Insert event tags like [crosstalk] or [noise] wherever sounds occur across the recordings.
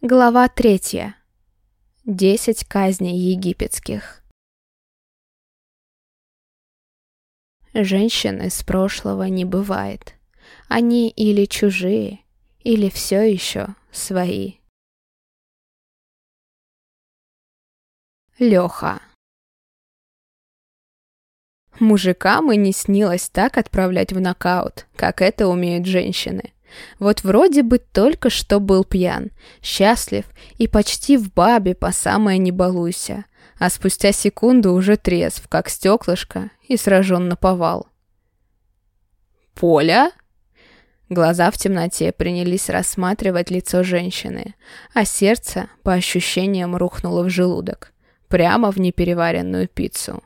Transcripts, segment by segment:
Глава третья. Десять казней египетских. Женщин из прошлого не бывает. Они или чужие, или все еще свои. Леха. Мужикам и не снилось так отправлять в нокаут, как это умеют женщины. Вот вроде бы только что был пьян, счастлив и почти в бабе по самое не балуйся, а спустя секунду уже трезв, как стеклышко, и сражен на повал. «Поля?» Глаза в темноте принялись рассматривать лицо женщины, а сердце, по ощущениям, рухнуло в желудок, прямо в непереваренную пиццу.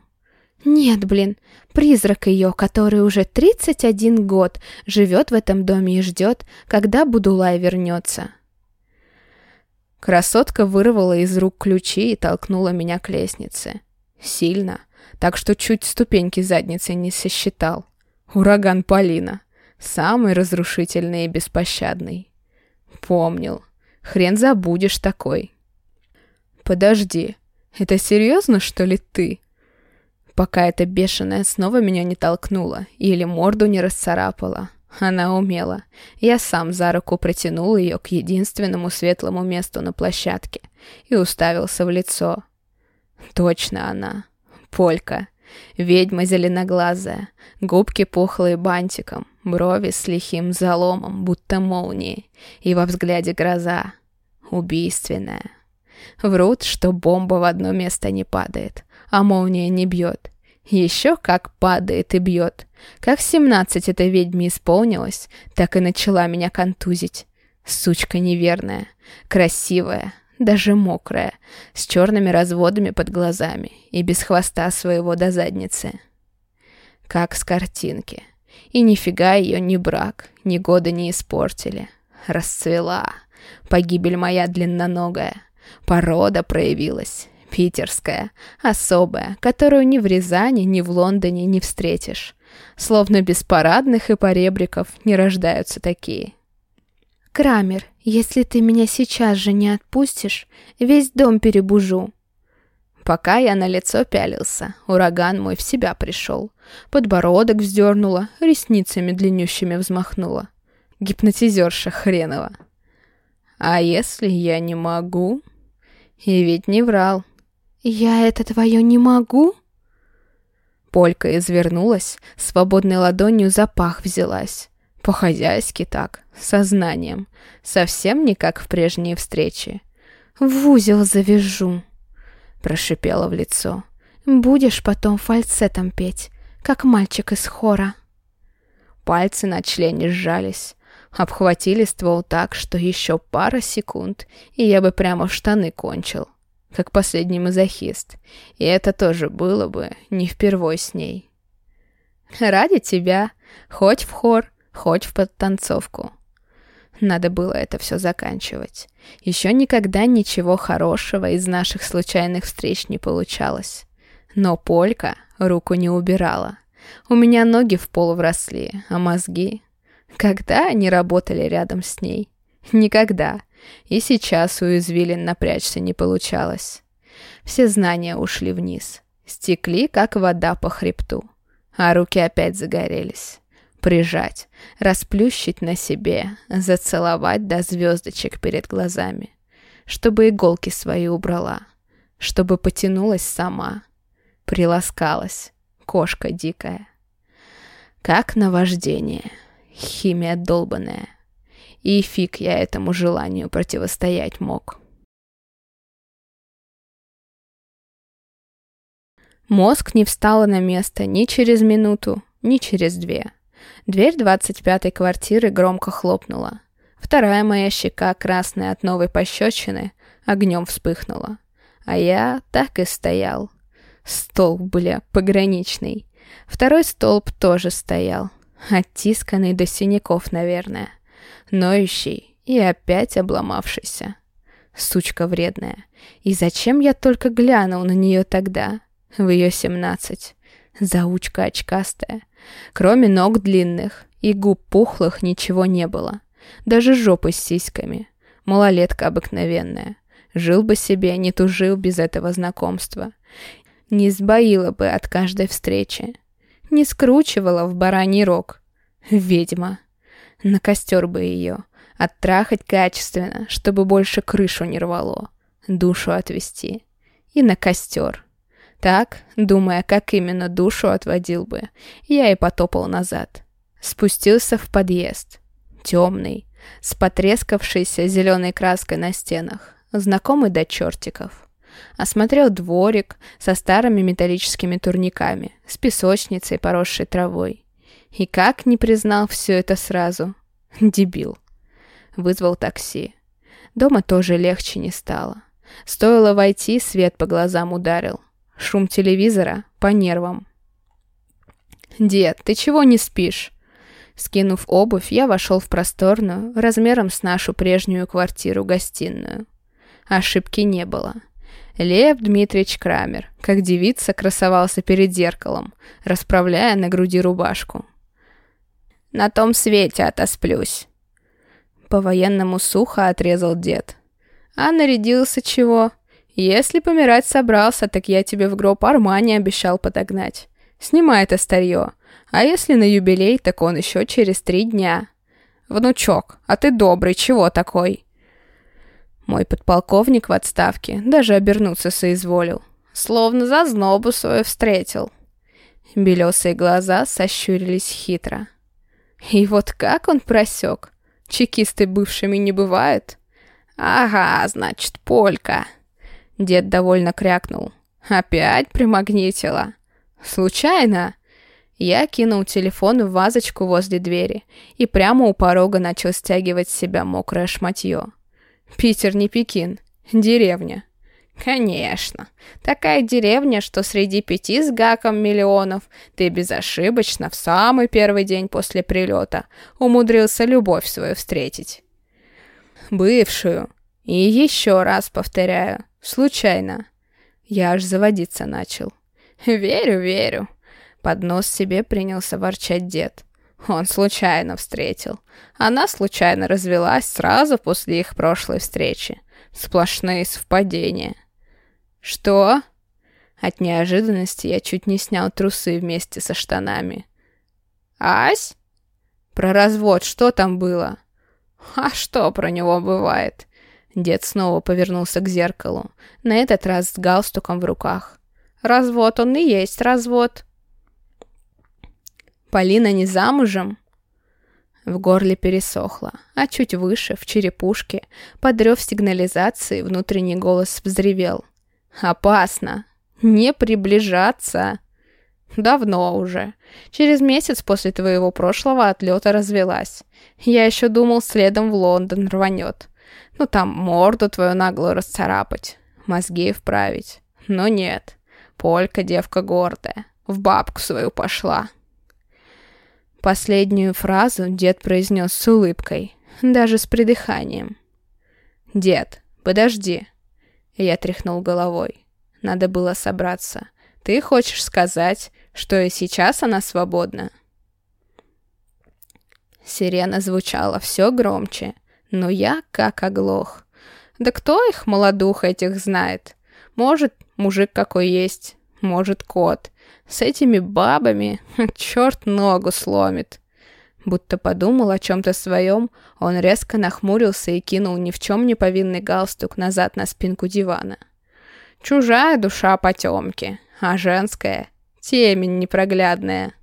Нет, блин, призрак ее, который уже 31 год живет в этом доме и ждет, когда Будулай вернется. Красотка вырвала из рук ключи и толкнула меня к лестнице. Сильно, так что чуть ступеньки задницы не сосчитал. Ураган Полина. Самый разрушительный и беспощадный. Помнил. Хрен забудешь такой. Подожди, это серьезно, что ли, ты? Пока эта бешеная снова меня не толкнула или морду не расцарапала. Она умела. Я сам за руку протянул ее к единственному светлому месту на площадке и уставился в лицо. Точно она. Полька. Ведьма зеленоглазая. Губки пухлые бантиком. Брови с лихим заломом, будто молнии. И во взгляде гроза. Убийственная. Врут, что бомба в одно место не падает а молния не бьет. Еще как падает и бьет. Как семнадцать этой ведьме исполнилось, так и начала меня контузить. Сучка неверная, красивая, даже мокрая, с черными разводами под глазами и без хвоста своего до задницы. Как с картинки. И нифига ее ни брак, ни года не испортили. Расцвела. Погибель моя длинноногая. Порода проявилась питерская, особая, которую ни в Рязани, ни в Лондоне не встретишь. Словно без парадных и поребриков не рождаются такие. «Крамер, если ты меня сейчас же не отпустишь, весь дом перебужу». Пока я на лицо пялился, ураган мой в себя пришел. Подбородок вздернула, ресницами длиннющими взмахнула. Гипнотизерша хренова. А если я не могу? И ведь не врал. «Я это твое не могу?» Полька извернулась, свободной ладонью за пах взялась. По-хозяйски так, сознанием. Совсем не как в прежние встречи. «В узел завяжу», — прошипела в лицо. «Будешь потом фальцетом петь, как мальчик из хора». Пальцы на члене сжались, обхватили ствол так, что еще пара секунд, и я бы прямо в штаны кончил как последний мазохист. И это тоже было бы не впервой с ней. Ради тебя, хоть в хор, хоть в подтанцовку. Надо было это все заканчивать. Еще никогда ничего хорошего из наших случайных встреч не получалось. Но Полька руку не убирала. У меня ноги в пол вросли, а мозги... Когда они работали рядом с ней? Никогда. И сейчас у извилин напрячься не получалось. Все знания ушли вниз. Стекли, как вода по хребту. А руки опять загорелись. Прижать, расплющить на себе, зацеловать до звездочек перед глазами. Чтобы иголки свои убрала. Чтобы потянулась сама. Приласкалась. Кошка дикая. Как наваждение. Химия долбаная. И фиг я этому желанию противостоять мог. Мозг не встала на место ни через минуту, ни через две. Дверь двадцать пятой квартиры громко хлопнула. Вторая моя щека, красная от новой пощечины, огнем вспыхнула. А я так и стоял. Столб, бля, пограничный. Второй столб тоже стоял. Оттисканный до синяков, наверное ноющий и опять обломавшийся. Сучка вредная. И зачем я только глянул на нее тогда, в ее семнадцать? Заучка очкастая. Кроме ног длинных и губ пухлых ничего не было. Даже жопы с сиськами. Малолетка обыкновенная. Жил бы себе, не тужил без этого знакомства. Не сбоила бы от каждой встречи. Не скручивала в бараний рог. Ведьма. На костер бы ее. Оттрахать качественно, чтобы больше крышу не рвало. Душу отвести. И на костер. Так, думая, как именно душу отводил бы, я и потопал назад. Спустился в подъезд. Темный, с потрескавшейся зеленой краской на стенах, знакомый до чертиков. Осмотрел дворик со старыми металлическими турниками, с песочницей, поросшей травой. И как не признал все это сразу? [laughs] Дебил. Вызвал такси. Дома тоже легче не стало. Стоило войти, свет по глазам ударил. Шум телевизора по нервам. «Дед, ты чего не спишь?» Скинув обувь, я вошел в просторную, размером с нашу прежнюю квартиру-гостиную. Ошибки не было. Лев Дмитриевич Крамер, как девица, красовался перед зеркалом, расправляя на груди рубашку. «На том свете отосплюсь!» По-военному сухо отрезал дед. «А нарядился чего? Если помирать собрался, так я тебе в гроб Армани обещал подогнать. Снимай это старье. А если на юбилей, так он еще через три дня. Внучок, а ты добрый, чего такой?» Мой подполковник в отставке даже обернуться соизволил. Словно за знобу свою встретил. Белесые глаза сощурились хитро. И вот как он просек? Чекисты бывшими не бывают? Ага, значит, полька. Дед довольно крякнул. Опять примагнитила. Случайно? Я кинул телефон в вазочку возле двери и прямо у порога начал стягивать с себя мокрое шматье. Питер не Пекин. Деревня. Конечно. Такая деревня, что среди пяти с гаком миллионов ты безошибочно в самый первый день после прилета умудрился любовь свою встретить. Бывшую. И еще раз повторяю. Случайно. Я аж заводиться начал. Верю, верю. Под нос себе принялся ворчать дед. Он случайно встретил. Она случайно развелась сразу после их прошлой встречи. Сплошные совпадения. Что? От неожиданности я чуть не снял трусы вместе со штанами. Ась? Про развод что там было? А что про него бывает? Дед снова повернулся к зеркалу, на этот раз с галстуком в руках. Развод он и есть развод. Полина не замужем?» В горле пересохло, а чуть выше, в черепушке, подрев сигнализации, внутренний голос взревел. «Опасно! Не приближаться!» «Давно уже. Через месяц после твоего прошлого отлета развелась. Я еще думал, следом в Лондон рванет. Ну там морду твою наглую расцарапать, мозги вправить. Но нет. Полька девка гордая. В бабку свою пошла». Последнюю фразу дед произнес с улыбкой, даже с придыханием. «Дед, подожди!» Я тряхнул головой. Надо было собраться. «Ты хочешь сказать, что и сейчас она свободна?» Сирена звучала все громче, но я как оглох. Да кто их, молодух этих, знает? Может, мужик какой есть, может, кот. С этими бабами [laughs] черт ногу сломит. Будто подумал о чем-то своем, он резко нахмурился и кинул ни в чем не повинный галстук назад на спинку дивана. Чужая душа потемки, а женская — темень непроглядная.